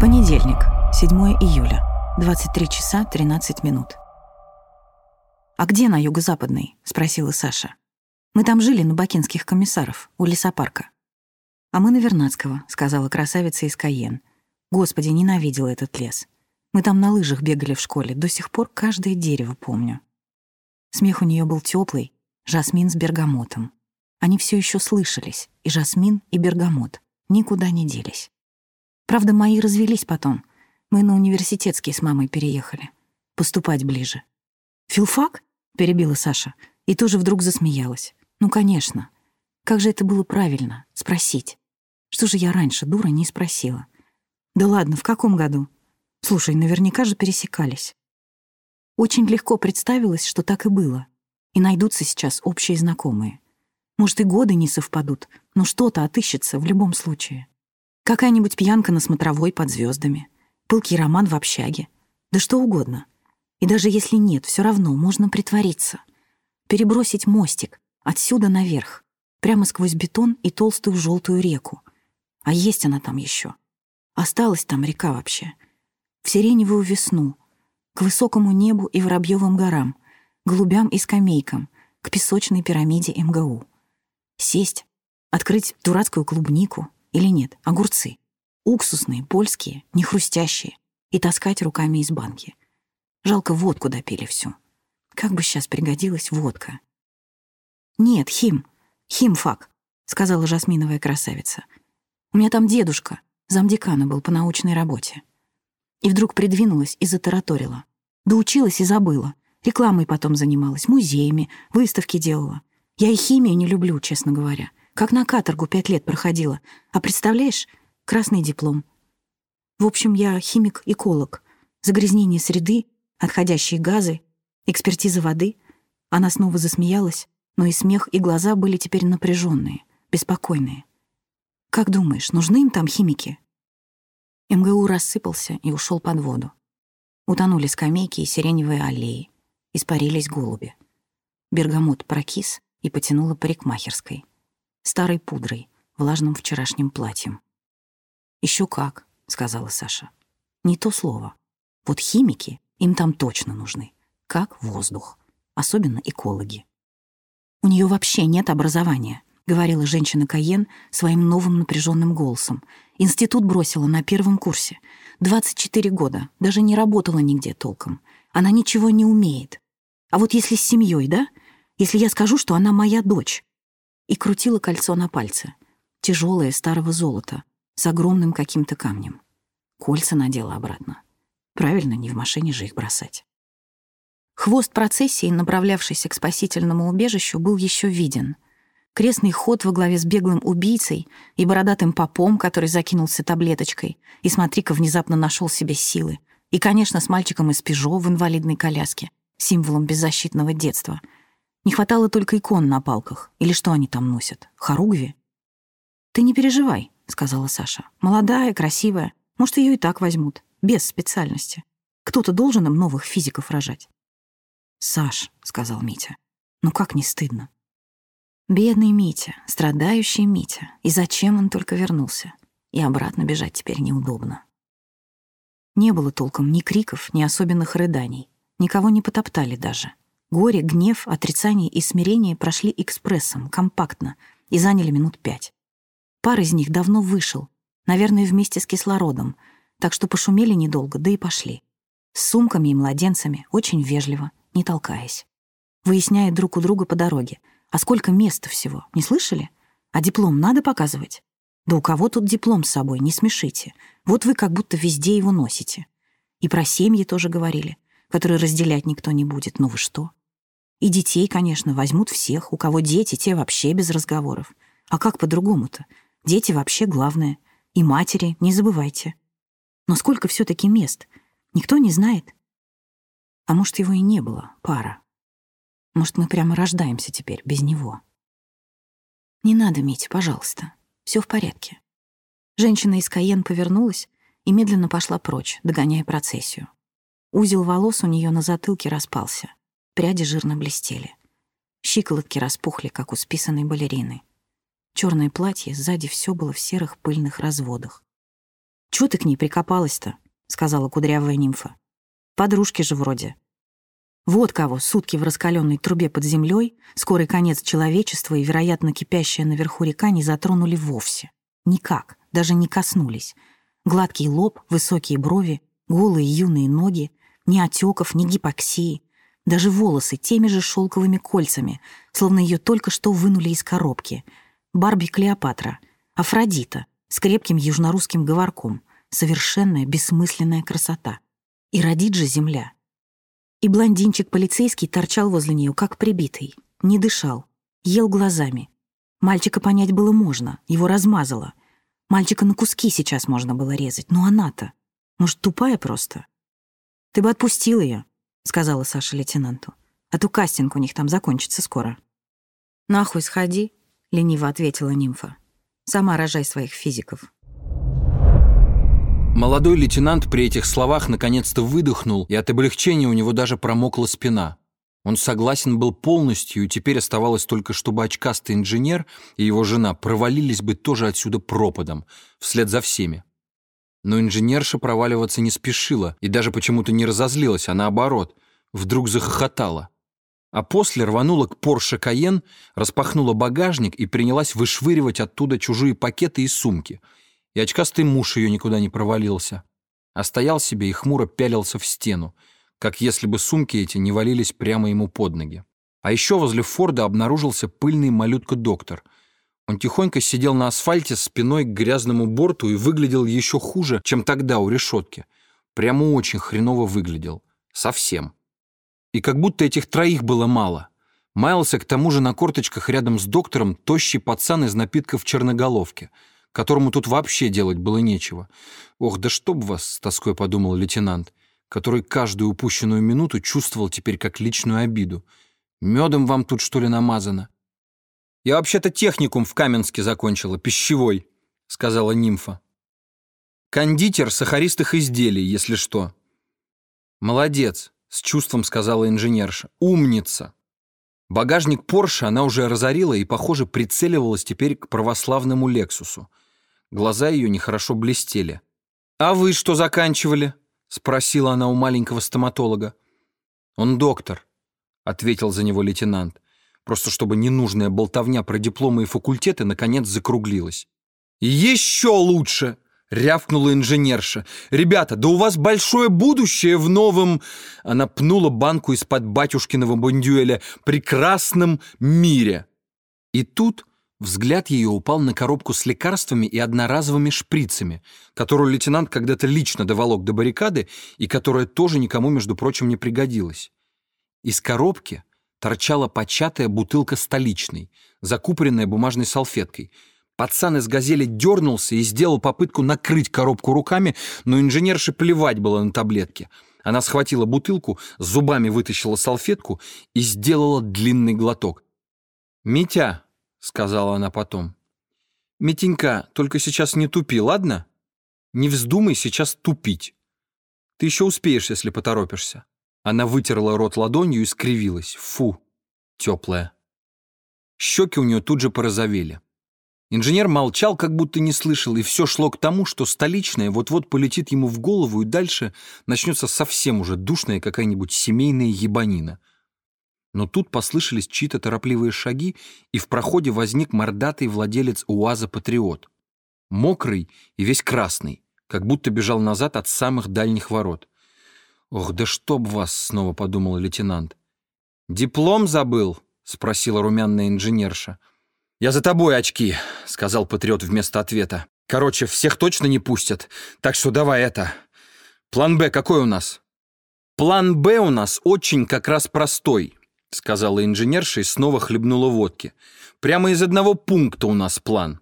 Понедельник, 7 июля, 23 часа 13 минут. «А где на юго-западной?» — спросила Саша. «Мы там жили на бакинских комиссаров, у лесопарка». «А мы на Вернадского», — сказала красавица из Каен. «Господи, ненавидела этот лес. Мы там на лыжах бегали в школе, до сих пор каждое дерево помню». Смех у нее был теплый, жасмин с бергамотом. Они все еще слышались, и жасмин, и бергамот никуда не делись. Правда, мои развелись потом. Мы на университетский с мамой переехали. Поступать ближе. «Филфак?» — перебила Саша. И тоже вдруг засмеялась. «Ну, конечно. Как же это было правильно — спросить. Что же я раньше, дура, не спросила? Да ладно, в каком году? Слушай, наверняка же пересекались. Очень легко представилось, что так и было. И найдутся сейчас общие знакомые. Может, и годы не совпадут, но что-то отыщется в любом случае. Какая-нибудь пьянка на смотровой под звездами, пылкий роман в общаге, да что угодно. И даже если нет, все равно можно притвориться. Перебросить мостик отсюда наверх, прямо сквозь бетон и толстую желтую реку. А есть она там еще. Осталась там река вообще. В сиреневую весну, к высокому небу и воробьевым горам, голубям и скамейкам, к песочной пирамиде МГУ. Сесть, открыть дурацкую клубнику или нет, огурцы. Уксусные, польские, не хрустящие. И таскать руками из банки. Жалко, водку допили всю. Как бы сейчас пригодилась водка. «Нет, хим, химфак», — сказала жасминовая красавица. «У меня там дедушка, замдекана был по научной работе». И вдруг придвинулась и затараторила. Да училась и забыла. Рекламой потом занималась, музеями, выставки делала. Я и химию не люблю, честно говоря. Как на каторгу пять лет проходила. А представляешь, красный диплом. В общем, я химик-эколог. Загрязнение среды, отходящие газы, экспертиза воды. Она снова засмеялась, но и смех, и глаза были теперь напряженные, беспокойные. Как думаешь, нужны им там химики? МГУ рассыпался и ушел под воду. Утонули скамейки и сиреневые аллеи. Испарились голуби. Бергамот прокис, и потянула парикмахерской. Старой пудрой, влажным вчерашним платьем. Еще как», — сказала Саша. «Не то слово. Вот химики, им там точно нужны. Как воздух. Особенно экологи». «У нее вообще нет образования», — говорила женщина Каен своим новым напряженным голосом. «Институт бросила на первом курсе. 24 года, даже не работала нигде толком. Она ничего не умеет. А вот если с семьей, да, если я скажу, что она моя дочь?» И крутила кольцо на пальце, тяжелое старого золота, с огромным каким-то камнем. Кольца надела обратно. Правильно, не в машине же их бросать. Хвост процессии, направлявшийся к спасительному убежищу, был еще виден. Крестный ход во главе с беглым убийцей и бородатым попом, который закинулся таблеточкой, и, смотри-ка, внезапно нашел себе силы. И, конечно, с мальчиком из Пежо в инвалидной коляске, символом беззащитного детства — не хватало только икон на палках. Или что они там носят? Хоругви? «Ты не переживай», — сказала Саша. «Молодая, красивая. Может, ее и так возьмут. Без специальности. Кто-то должен им новых физиков рожать». «Саш», — сказал Митя, — «ну как не стыдно?» Бедный Митя, страдающий Митя. И зачем он только вернулся? И обратно бежать теперь неудобно. Не было толком ни криков, ни особенных рыданий. Никого не потоптали даже. Горе, гнев, отрицание и смирение прошли экспрессом, компактно, и заняли минут пять. Пар из них давно вышел, наверное, вместе с кислородом, так что пошумели недолго, да и пошли. С сумками и младенцами, очень вежливо, не толкаясь. Выясняя друг у друга по дороге. А сколько места всего, не слышали? А диплом надо показывать? Да у кого тут диплом с собой, не смешите. Вот вы как будто везде его носите. И про семьи тоже говорили, которые разделять никто не будет. Ну вы что? И детей, конечно, возьмут всех. У кого дети, те вообще без разговоров. А как по-другому-то? Дети вообще главное. И матери, не забывайте. Но сколько все таки мест? Никто не знает. А может, его и не было, пара. Может, мы прямо рождаемся теперь без него. Не надо, Митя, пожалуйста. Все в порядке. Женщина из Каен повернулась и медленно пошла прочь, догоняя процессию. Узел волос у нее на затылке распался. Пряди жирно блестели. Щиколотки распухли, как у списанной балерины. Черное платье, сзади все было в серых пыльных разводах. «Чё ты к ней прикопалась-то?» — сказала кудрявая нимфа. «Подружки же вроде». Вот кого сутки в раскаленной трубе под землей, скорый конец человечества и, вероятно, кипящая наверху река не затронули вовсе. Никак, даже не коснулись. Гладкий лоб, высокие брови, голые юные ноги, ни отеков, ни гипоксии. Даже волосы теми же шелковыми кольцами, словно ее только что вынули из коробки. Барби Клеопатра, Афродита, с крепким южнорусским говорком, совершенная бессмысленная красота. И родит же земля. И блондинчик-полицейский торчал возле нее, как прибитый, не дышал, ел глазами. Мальчика понять было можно, его размазало. Мальчика на куски сейчас можно было резать, но она-то, может, тупая просто? «Ты бы отпустил ее, сказала Саша лейтенанту. «А то кастинг у них там закончится скоро». «Нахуй сходи», — лениво ответила нимфа. «Сама рожай своих физиков». Молодой лейтенант при этих словах наконец-то выдохнул, и от облегчения у него даже промокла спина. Он согласен был полностью, и теперь оставалось только, чтобы очкастый инженер и его жена провалились бы тоже отсюда пропадом, вслед за всеми. Но инженерша проваливаться не спешила и даже почему-то не разозлилась, а наоборот, вдруг захохотала. А после рванула к Порше Каен, распахнула багажник и принялась вышвыривать оттуда чужие пакеты и сумки — и очкастый муж ее никуда не провалился, а стоял себе и хмуро пялился в стену, как если бы сумки эти не валились прямо ему под ноги. А еще возле Форда обнаружился пыльный малютка-доктор. Он тихонько сидел на асфальте спиной к грязному борту и выглядел еще хуже, чем тогда у решетки. Прямо очень хреново выглядел. Совсем. И как будто этих троих было мало. Маялся к тому же на корточках рядом с доктором тощий пацан из напитков черноголовки — которому тут вообще делать было нечего. Ох, да чтоб вас, с тоской подумал лейтенант, который каждую упущенную минуту чувствовал теперь как личную обиду. Медом вам тут, что ли, намазано? Я вообще-то техникум в Каменске закончила, пищевой, сказала нимфа. Кондитер сахаристых изделий, если что. Молодец, с чувством сказала инженерша. Умница. Багажник Порше она уже разорила и, похоже, прицеливалась теперь к православному Лексусу. Глаза ее нехорошо блестели. «А вы что заканчивали?» — спросила она у маленького стоматолога. «Он доктор», — ответил за него лейтенант, просто чтобы ненужная болтовня про дипломы и факультеты наконец закруглилась. «Еще лучше!» — рявкнула инженерша. «Ребята, да у вас большое будущее в новом...» Она пнула банку из-под батюшкиного бондюэля «прекрасном мире». И тут Взгляд ее упал на коробку с лекарствами и одноразовыми шприцами, которую лейтенант когда-то лично доволок до баррикады и которая тоже никому, между прочим, не пригодилась. Из коробки торчала початая бутылка столичной, закупоренная бумажной салфеткой. Пацан из газели дернулся и сделал попытку накрыть коробку руками, но инженерше плевать было на таблетки. Она схватила бутылку, зубами вытащила салфетку и сделала длинный глоток. «Митя!» — сказала она потом. «Митенька, только сейчас не тупи, ладно? Не вздумай сейчас тупить. Ты еще успеешь, если поторопишься». Она вытерла рот ладонью и скривилась. Фу, теплая. Щеки у нее тут же порозовели. Инженер молчал, как будто не слышал, и все шло к тому, что столичная вот-вот полетит ему в голову, и дальше начнется совсем уже душная какая-нибудь семейная ебанина — но тут послышались чьи-то торопливые шаги, и в проходе возник мордатый владелец УАЗа «Патриот». Мокрый и весь красный, как будто бежал назад от самых дальних ворот. «Ох, да чтоб вас!» — снова подумал лейтенант. «Диплом забыл?» — спросила румяная инженерша. «Я за тобой очки», — сказал патриот вместо ответа. «Короче, всех точно не пустят, так что давай это. План «Б» какой у нас?» «План «Б» у нас очень как раз простой», — сказала инженерша и снова хлебнула водки. «Прямо из одного пункта у нас план».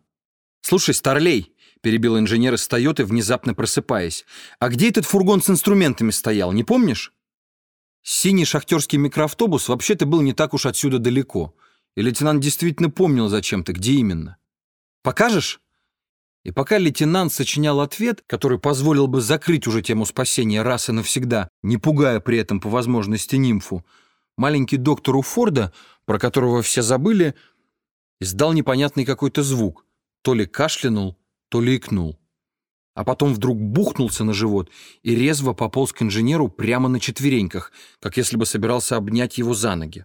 «Слушай, Старлей», — перебил инженер из Тойоты, внезапно просыпаясь, «а где этот фургон с инструментами стоял, не помнишь?» Синий шахтерский микроавтобус вообще-то был не так уж отсюда далеко, и лейтенант действительно помнил зачем-то, где именно. «Покажешь?» И пока лейтенант сочинял ответ, который позволил бы закрыть уже тему спасения раз и навсегда, не пугая при этом по возможности нимфу, маленький доктор у Форда, про которого все забыли, издал непонятный какой-то звук, то ли кашлянул, то ли икнул. а потом вдруг бухнулся на живот и резво пополз к инженеру прямо на четвереньках, как если бы собирался обнять его за ноги.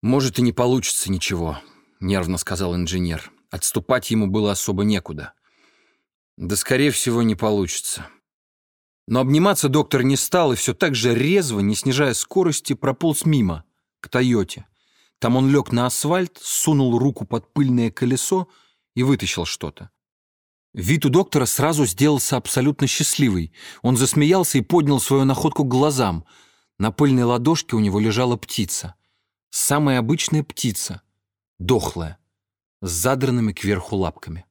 «Может, и не получится ничего», — нервно сказал инженер. Отступать ему было особо некуда. «Да, скорее всего, не получится». Но обниматься доктор не стал и все так же резво, не снижая скорости, прополз мимо, к «Тойоте». Там он лег на асфальт, сунул руку под пыльное колесо и вытащил что-то. Вид у доктора сразу сделался абсолютно счастливый. Он засмеялся и поднял свою находку к глазам. На пыльной ладошке у него лежала птица. Самая обычная птица. Дохлая. С задранными кверху лапками.